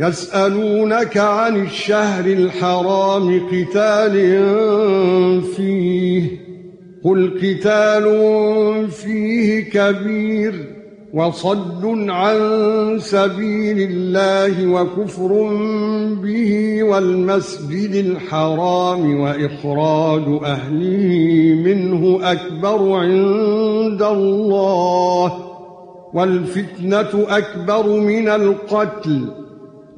يسألونك عن الشهر الحرام قتال فيه قل قتال فيه كبير وصد عن سبيل الله وكفر به والمسجد الحرام وإخراج أهله منه أكبر عند الله والفتنة أكبر من القتل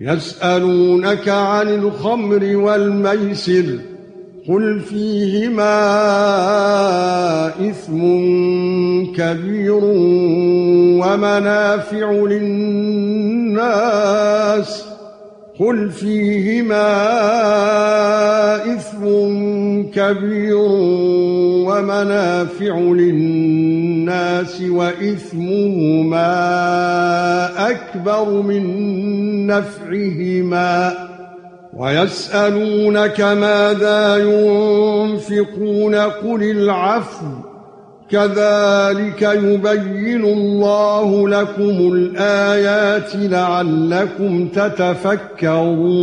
يسألونك عن الخمر والميسر قل فيهما إثم كبير ومنافع للناس قل فيهما إثم كبير ومنافع للناس وإثمهما أكبر من نفعهما ويسألونك ماذا ينفقون قل العفو كذلك يبين الله لكم الآيات لعلكم تتفكرون